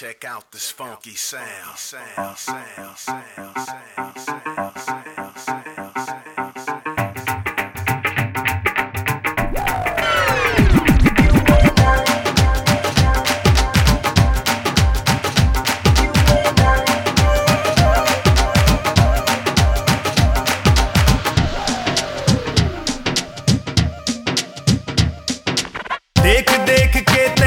Check out this funky sound. देख देख के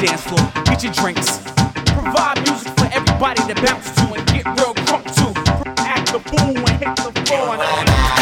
dance floor. Get your drinks. Provide music for everybody to bounce to and get real drunk to. Act the fool and hit the floor.